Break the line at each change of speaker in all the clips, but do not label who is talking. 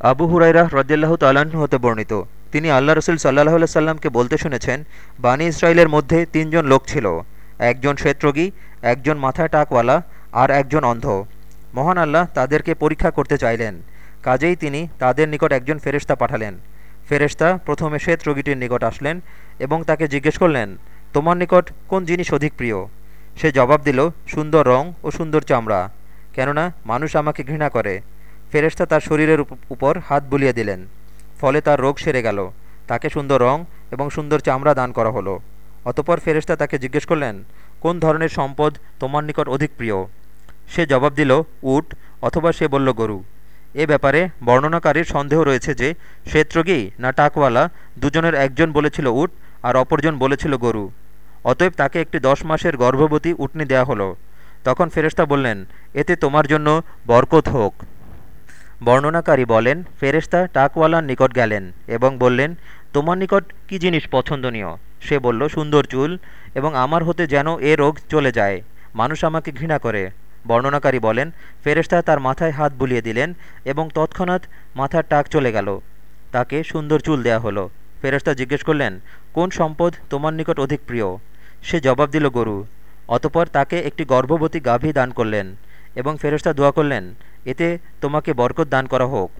আবু হুরাইরা রদিয়াল্লাহ তাল্লাহ্ন হতে বর্ণিত। তিনি আল্লাহ রসুল সাল্লাহ সাল্লামকে বলতে শুনেছেন, বানি ইসরায়েলের মধ্যে তিনজন লোক ছিল, একজন শ্বেতরোগী, একজন মাথায় টাকওয়ালা আর একজন অন্ধ। মহান আল্লাহ তাদেরকে পরীক্ষা করতে চাইলেন। কাজেই তিনি তাদের নিকট একজন ফেরেস্তা পাঠালেন। ফেরেশতা প্রথমে শ্বেত রোগীটির নিকট আসলেন এবং তাকে জিজ্ঞেস করলেন, তোমার নিকট কোন জিনিস অধিক প্রিয়? সে জবাব দিল, সুন্দর রং ও সুন্দর চামড়া। কেননা মানুষ আমাকে ঘৃণা করে। ফেরেশতা তার শরীরের উপর হাত বুলিয়ে দিলেন। ফলে তার রোগ সেরে গেল। তাকে সুন্দর রং এবং সুন্দর চামড়া দান করা হলো। অতপর ফেরেশতা তাকে জিজ্ঞেস করলেন, কোন ধরনের সম্পদ তোমার নিকট অধিক প্রিয়? সে জবাব দিল, উট অথবা সে বলল গরু। এ ব্যাপারে বর্ণনাকারীর সন্দেহ রয়েছে যে শ্বেতরোগী না টাকওয়ালা দুজনের একজন বলেছিল উট আর অপরজন বলেছিল গরু। অতএব তাকে একটি দশ মাসের গর্ভবতী উটনি দেয়া হলো। তখন ফেরেশতা বললেন, এতে তোমার জন্য বরকত হোক। বর্ণনাকারী বলেন, ফেরেশতা টাকওয়ালার নিকট গেলেন এবং বললেন, তোমার নিকট কি জিনিস পছন্দনীয়? সে বলল, সুন্দর চুল এবং আমার হতে যেন এ রোগ চলে যায়। মানুষ আমাকে ঘৃণা করে। বর্ণনাকারী বলেন, ফেরেশতা তার মাথায় হাত বুলিয়ে দিলেন এবং তৎক্ষণাৎ মাথার টাক চলে গেল। তাকে সুন্দর চুল দেয়া হলো। ফেরেশতা জিজ্ঞেস করলেন, কোন সম্পদ তোমার নিকট অধিক প্রিয়? সে জবাব দিল, গরু। অতপর তাকে একটি গর্ভবতী গাভী দান করলেন এবং ফেরেশতা দোয়া করলেন এতে তোমাকে বরকত দান করা হোক।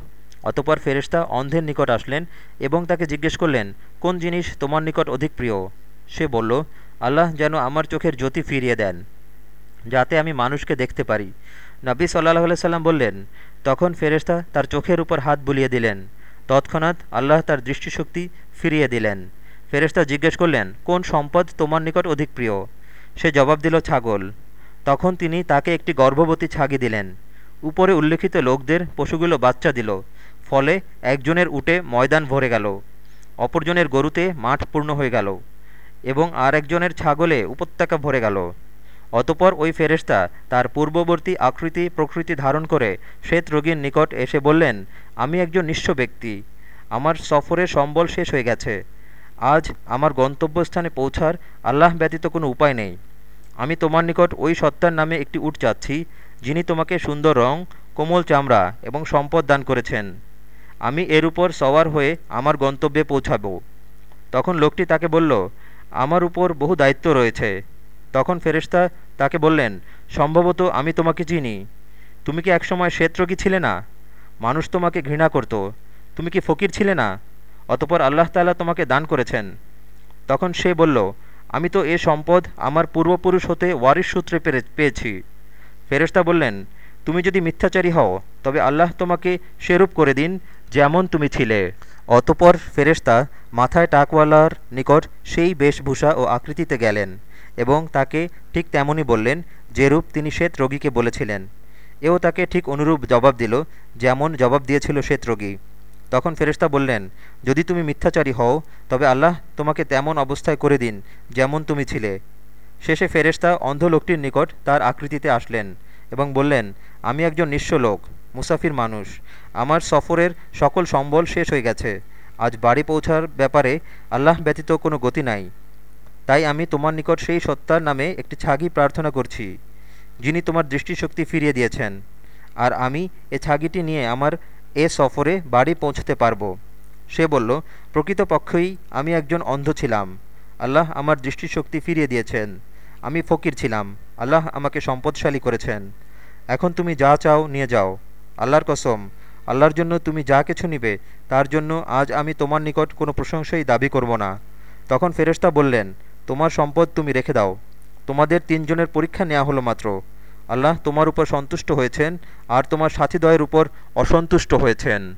অতপর ফেরেশতা অন্ধের নিকট আসলেন এবং তাকে জিজ্ঞেস করলেন, কোন জিনিস তোমার নিকট অধিক প্রিয়? সে বলল, আল্লাহ যেন আমার চোখের জ্যোতি ফিরিয়ে দেন, যাতে আমি মানুষকে দেখতে পারি। নবী সাল্লাহ সাল্লাম বললেন, তখন ফেরেশতা তার চোখের উপর হাত বুলিয়ে দিলেন। তৎক্ষণাৎ আল্লাহ তার দৃষ্টিশক্তি ফিরিয়ে দিলেন। ফেরেশতা জিজ্ঞেস করলেন, কোন সম্পদ তোমার নিকট অধিক প্রিয়? সে জবাব দিল, ছাগল। তখন তিনি তাকে একটি গর্ভবতী ছাগি দিলেন। উপরে উল্লেখিত লোকদের পশুগুলো বাচ্চা দিল, ফলে একজনের উটে ময়দান ভরে গেল, অপরজনের গরুতে মাঠ পূর্ণ হয়ে গেল এবং আর একজনের ছাগলে উপত্যকা ভরে গেল। অতপর ওই ফেরেশতা তার পূর্ববর্তী আকৃতি প্রকৃতি ধারণ করে শ্বেত রোগীর নিকট এসে বললেন, আমি একজন নিঃস্ব ব্যক্তি, আমার সফরের সম্বল শেষ হয়ে গেছে, আজ আমার গন্তব্যস্থানে পৌঁছার আল্লাহ ব্যতীত কোনো উপায় নেই। আমি তোমার নিকট ওই সত্তার নামে একটি উট চাচ্ছি যিনি তোমাকে সুন্দর রং, কোমল চামড়া এবং সম্পদ দান করেছেন। আমি এর উপর সওয়ার হয়ে আমার গন্তব্যে পৌঁছাব। তখন লোকটি তাকে বলল, আমার উপর বহু দায়িত্ব রয়েছে। তখন ফেরেশতা তাকে বললেন, সম্ভবত আমি তোমাকে চিনি। তুমি কি একসময় শ্বেতরোগী ছিলে না? মানুষ তোমাকে ঘৃণা করত। তুমি কি ফকির ছিলে না? অতপর আল্লাহ তাল্লাহ তোমাকে দান করেছেন। তখন সে বলল, আমি তো এ সম্পদ আমার পূর্বপুরুষ হতে ওয়ারিশ সূত্রে পেয়েছি। ফেরেশতা বললেন, তুমি যদি মিথ্যাচারী হও, তবে আল্লাহ তোমাকে সেরূপ করে দিন যেমন তুমি ছিলে। অতপর ফেরেশতা মাথায় টাকওয়ালার নিকট সেই বেশভূষা ও আকৃতিতে গেলেন এবং তাকে ঠিক তেমনই বললেন যেরূপ তিনি শ্বেত রোগীকে বলেছিলেন। এও তাকে ঠিক অনুরূপ জবাব দিল যেমন জবাব দিয়েছিল শ্বেত রোগী। তখন ফেরেশতা বললেন, যদি তুমি মিথ্যাচারী হও, তবে আল্লাহ তোমাকে তেমন অবস্থায় করে দিন যেমন তুমি ছিলে। শেষে ফেরেশতা অন্ধ লোকটির নিকট তার আকৃতিতে আসলেন এবং বললেন, আমি একজন নিঃস্ব লোক, মুসাফির মানুষ। আমার সফরের সকল সম্বল শেষ হয়ে গেছে। আজ বাড়ি পৌঁছার ব্যাপারে আল্লাহ ব্যতীত কোনো গতি নাই। তাই আমি তোমার নিকট সেই সত্তার নামে একটি ছাগি প্রার্থনা করছি, যিনি তোমার দৃষ্টিশক্তি ফিরিয়ে দিয়েছেন। আর আমি এ ছাগিটি নিয়ে আমার এ সফরে বাড়ি পৌঁছতে পারব। সে বলল, প্রকৃতপক্ষেই আমি একজন অন্ধ ছিলাম। আল্লাহ আমার দৃষ্টিশক্তি ফিরিয়ে দিয়েছেন। আমি ফকির ছিলাম। আল্লাহ আমাকে সম্পদশালী করেছেন। এখন তুমি যা চাও নিয়ে যাও। আল্লাহর কসম, আল্লাহর জন্য তুমি যা কিছু নিবে, তার জন্য আজ আমি তোমার নিকট কোনো প্রশংসাই দাবি করব না। তখন ফেরেশতা বললেন, তোমার সম্পদ তুমি রেখে দাও। তোমাদের তিনজনের পরীক্ষা নেওয়া হলো মাত্র। আল্লাহ তোমার উপর সন্তুষ্ট হয়েছেন, আর তোমার সাথীদ্বয়ের উপর অসন্তুষ্ট হয়েছেন।